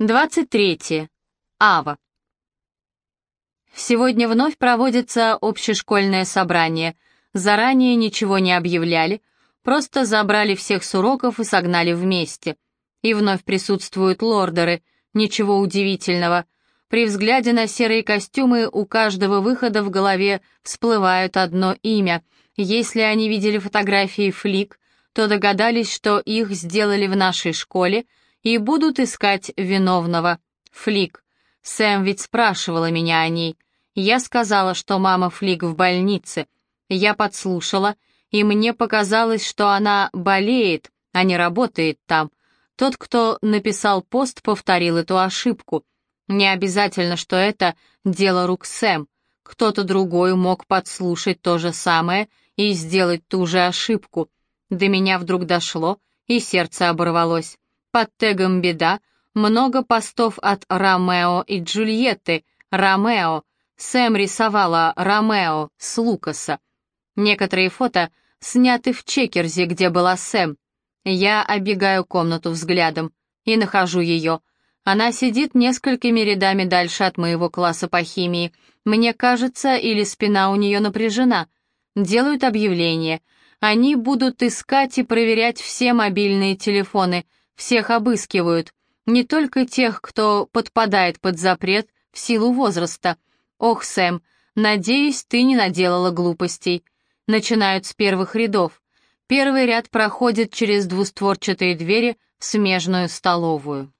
23. Ава. Сегодня вновь проводится общешкольное собрание. Заранее ничего не объявляли, просто забрали всех с уроков и согнали вместе. И вновь присутствуют лордеры, ничего удивительного. При взгляде на серые костюмы у каждого выхода в голове всплывает одно имя. Если они видели фотографии флик, то догадались, что их сделали в нашей школе — и будут искать виновного. Флик. Сэм ведь спрашивала меня о ней. Я сказала, что мама Флик в больнице. Я подслушала, и мне показалось, что она болеет, а не работает там. Тот, кто написал пост, повторил эту ошибку. Не обязательно, что это дело рук Сэм. Кто-то другой мог подслушать то же самое и сделать ту же ошибку. До меня вдруг дошло, и сердце оборвалось. Под тегом «Беда» много постов от Ромео и Джульетты. Ромео. Сэм рисовала Ромео с Лукаса. Некоторые фото сняты в Чекерзе, где была Сэм. Я оббегаю комнату взглядом и нахожу ее. Она сидит несколькими рядами дальше от моего класса по химии. Мне кажется, или спина у нее напряжена. Делают объявление. Они будут искать и проверять все мобильные телефоны — всех обыскивают, не только тех, кто подпадает под запрет в силу возраста. Ох, Сэм, надеюсь, ты не наделала глупостей. Начинают с первых рядов. Первый ряд проходит через двустворчатые двери в смежную столовую.